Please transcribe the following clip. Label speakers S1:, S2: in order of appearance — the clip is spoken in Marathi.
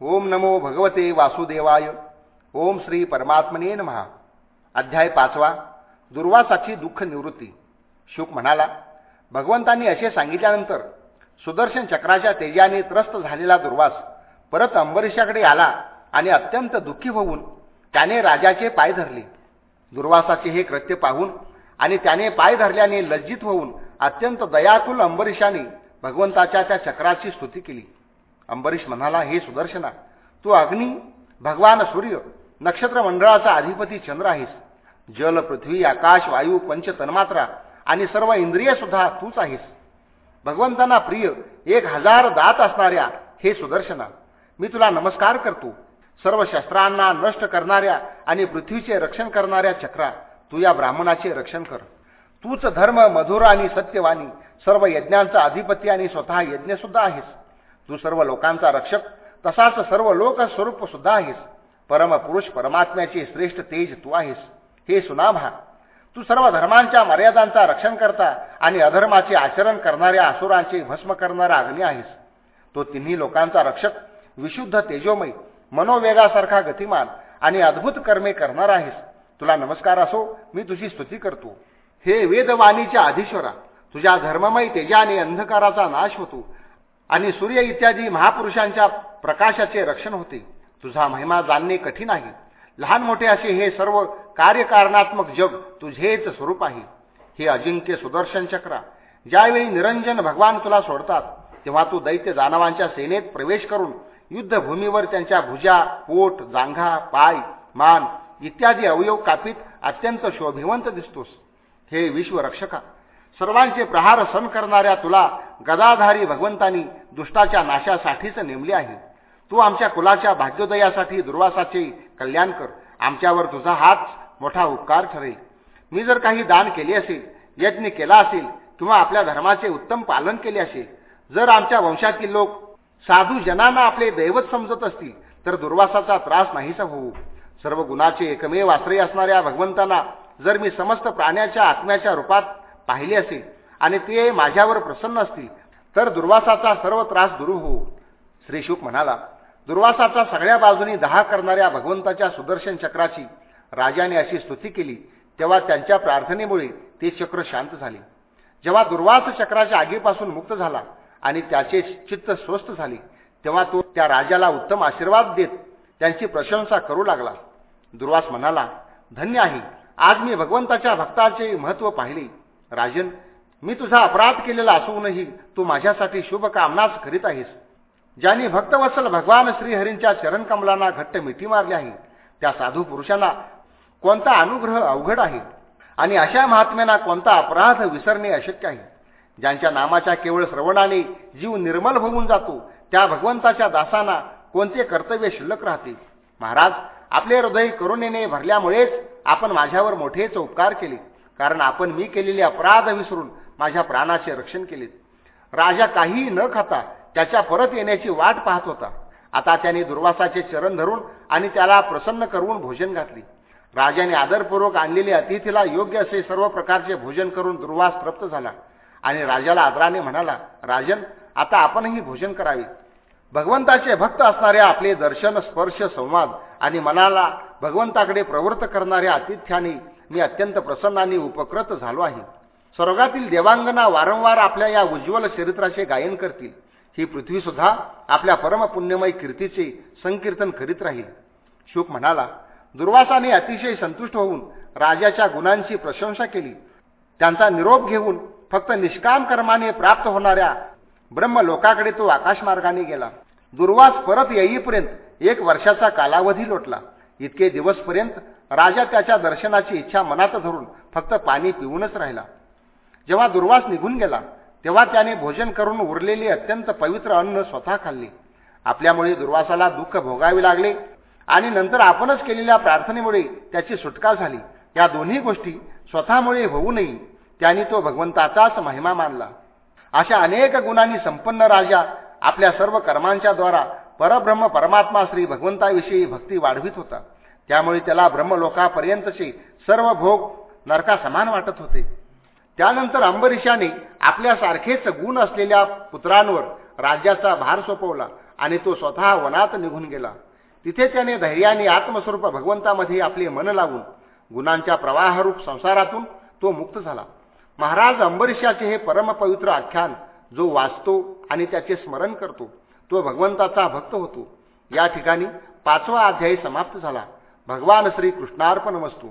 S1: ओम नमो भगवते वासुदेवाय. ओम श्री परमात्मने महा अध्याय पाचवा. दुर्वासाची दुःख निवृत्ती. शुक म्हणाला भगवंतांनी असे सांगितल्यानंतर सुदर्शन चक्राच्या तेजाने त्रस्त झालेला दुर्वास परत अंबरीशाकडे आला आणि अत्यंत दुःखी होऊन त्याने राजाचे पाय धरले. दुर्वासाचे हे कृत्य पाहून आणि त्याने पाय धरल्याने लज्जित होऊन अत्यंत दयाकुल अंबरीशाने भगवंताच्या त्या चक्राची स्तुती केली. अंबरीश म्हणाला हे सुदर्शना तू अग्नी भगवान सूर्य नक्षत्र मंडळाचा अधिपती चंद्र आहेस. जल पृथ्वी आकाश वायू पंच तन्मात्रा आणि सर्व इंद्रिय सुद्धा तूच आहेस. भगवंतांना प्रिय एक हजार दात असणाऱ्या हे सुदर्शना मी तुला नमस्कार करतो. सर्व शस्त्रांना नष्ट करणाऱ्या आणि पृथ्वीचे रक्षण करणाऱ्या चक्रा तू या ब्राह्मणाचे रक्षण कर. तूच धर्म मधुर आणि सत्यवाणी सर्व यज्ञांचा अधिपती आणि स्वतः यज्ञ सुद्धा आहेस. तू सर्व लोकांचा रक्षक तसाच सर्व लोकस्वरूप सुद्धा आहेस. परमपुरुष परमात्म्याचे श्रेष्ठ तेज तू आहेस. हे सुनाभा तू सर्व धर्मांच्या मर्यादांचा रक्षण करता आणि अधर्माचे आचरण करणाऱ्या असुरांचे भस्म करणारा अग्नी आहेस. तो तिन्ही लोकांचा रक्षक विशुद्ध तेजोमय मनोवेगासारखा गतिमान आणि अद्भुत कर्मे करणार आहेस. तुला नमस्कार असो मी तुझी स्तुती करतो. हे वेदवाणीच्या अधीश्वरा तुझ्या धर्ममय तेजाने अंधकाराचा नाश होतो. आणि सूर्य इत्यादी महापुरुषांच्या प्रकाशाचे रक्षण होते. तुझा महिमा जाणणे कठीण आहे. लहान मोठे असे हे सर्व कार्यकारणात्मक जग तुझेच स्वरूप आहे. हे अजिंक्य सुदर्शन चक्रा ज्यावेळी निरंजन भगवान तुला सोडतात तेव्हा तू दैत्य दानवांच्या सेनेत प्रवेश करून युद्धभूमीवर त्यांच्या भुजा पोट जांघा पाय मान इत्यादी अवयव कापीत अत्यंत शोभिवंत दिसतोस. हे विश्वरक्षका सर्वांचे प्रहार सण करणाऱ्या तुला गदाधारी भगवंतांनी दुष्टाच्या नाशासाठीच नेमले आहे. तू आमच्या कुलाच्या भाग्योदयासाठी दुर्वासाचे कल्याण कर. आमच्यावर तुझा हाच मोठा उपकार ठरेल. मी जर काही दान केले असेल यज्ञ केला असेल किंवा आपल्या धर्माचे उत्तम पालन केले असेल जर आमच्या वंशातील लोक साधू जनांना आपले दैवत समजत असतील तर दुर्वासाचा त्रास नाहीसा होऊ. सर्व गुणाचे एकमेव आश्रय असणाऱ्या भगवंतांना जर मी समस्त प्राण्याच्या आत्म्याच्या रूपात पाहिले असेल आणि ते माझ्यावर प्रसन्न असतील तर दुर्वासाचा सर्व त्रास दूर होऊ. श्रीशुक म्हणाला दुर्वासाचा सगळ्या बाजूनी दहा करणाऱ्या भगवंताच्या सुदर्शन चक्राची राजाने अशी स्तुती केली तेव्हा त्यांच्या प्रार्थनेमुळे ते चक्र शांत झाले. जेव्हा दुर्वास चक्राच्या आगीपासून मुक्त झाला आणि त्याचे चित्त स्वस्थ झाले तेव्हा तो त्या राजाला उत्तम आशीर्वाद देत त्यांची प्रशंसा करू लागला. दुर्वास म्हणाला धन्य आहे. आज मी भगवंताच्या भक्ताचे महत्त्व पाहिले. राजन मी तुझा अपराध केलेला असूनही तू माझ्यासाठी शुभकामनाच करीत आहेस. ज्यांनी भक्तवत्सल भगवान श्रीहरींच्या चरणकमलांना घट्ट मिठी मारली आहे त्या साधू पुरुषांना कोणता अनुग्रह अवघड आहे आणि अशा महात्म्यांना कोणता अपराध विसरणे अशक्य आहे? ज्यांच्या नामाच्या केवळ श्रवणाने जीव निर्मल होऊन जातो त्या भगवंताच्या दासांना कोणते कर्तव्य शिल्लक राहते? महाराज आपले हृदय करुणेने भरल्यामुळेच आपण माझ्यावर मोठेच उपकार केले. कारण आपण मी केलेले अपराध विसरून माझ्या प्राणाचे रक्षण केले. राजा काहीही न खाता त्याच्या परत येण्याची वाट पाहत होता. आता त्याने दुर्वासाचे चरण धरून आणि त्याला प्रसन्न करून भोजन घातले. राजाने आदरपूर्वक आणलेले अतिथीला योग्य असे सर्व प्रकारचे भोजन करून दुर्वास तृप्त झाला. आणि राजाला आदराने म्हणाला राजन आता आपणही भोजन करावे. भगवंताचे भक्त असणारे आपले दर्शन स्पर्श संवाद आणि मनाला भगवंताकडे प्रवृत्त करणाऱ्या आतिथ्याने मी अत्यंत प्रसन्न आणि उपकृत झालो आहे. स्वर्गातील देवांगना वारंवार आपल्या या उज्ज्वल चरित्राचे गायन करतील. ही पृथ्वी सुद्धा आपल्या परमपुण्यमय कीर्तीचे संकीर्तन करीत राहील. शुक म्हणाला दुर्वासाने अतिशय संतुष्ट होऊन राजाच्या गुणांची प्रशंसा केली. त्यांचा निरोप घेऊन फक्त निष्काम कर्माने प्राप्त होणाऱ्या ब्रह्मलोकाकडे तो आकाशमार्गाने गेला. दुर्वास परत येईपर्यंत एक वर्षाचा कालावधी लोटला. इतके दिवसपर्यंत राजा त्याच्या दर्शनाची इच्छा मनात धरून फक्त पाणी पिऊनच राहिला. जेव्हा दुर्वास निघून गेला तेव्हा त्याने भोजन करून उरलेले अत्यंत पवित्र अन्न स्वतः खाल्ले. आपल्यामुळे दुर्वासाला दुःख भोगावे लागले आणि नंतर आपणच केलेल्या प्रार्थनेमुळे त्याची सुटका झाली. या दोन्ही गोष्टी स्वतःमुळे होऊ नये त्यांनी तो भगवंताचाच महिमा मानला. अशा अनेक गुणांनी संपन्न राजा आपल्या सर्व कर्मांच्या द्वारा परब्रह्म परमात्मा श्री भगवंताविषयी भक्ती वाढवीत होता. त्यामुळे त्याला ब्रह्मलोकापर्यंतचे सर्व भोग नरकासमान वाटत होते. त्यानंतर अंबरीशाने आपल्यासारखेच गुण असलेल्या पुत्रांवर राज्याचा भार सोपवला आणि तो स्वतः वनात निघून गेला. तिथे त्याने धैर्याने आत्मस्वरूप भगवंतामध्ये आपले मन लावून गुणांच्या प्रवाहरूप संसारातून तो मुक्त झाला. महाराज अंबरीशाचे हे परमपवित्र आख्यान जो वाचतो आणि त्याचे स्मरण करतो तो भगवंताचा भक्त होतो. या ठिकाणी पाचवा अध्यायी समाप्त झाला. भगवान श्रीकृष्णार्पण वस्तू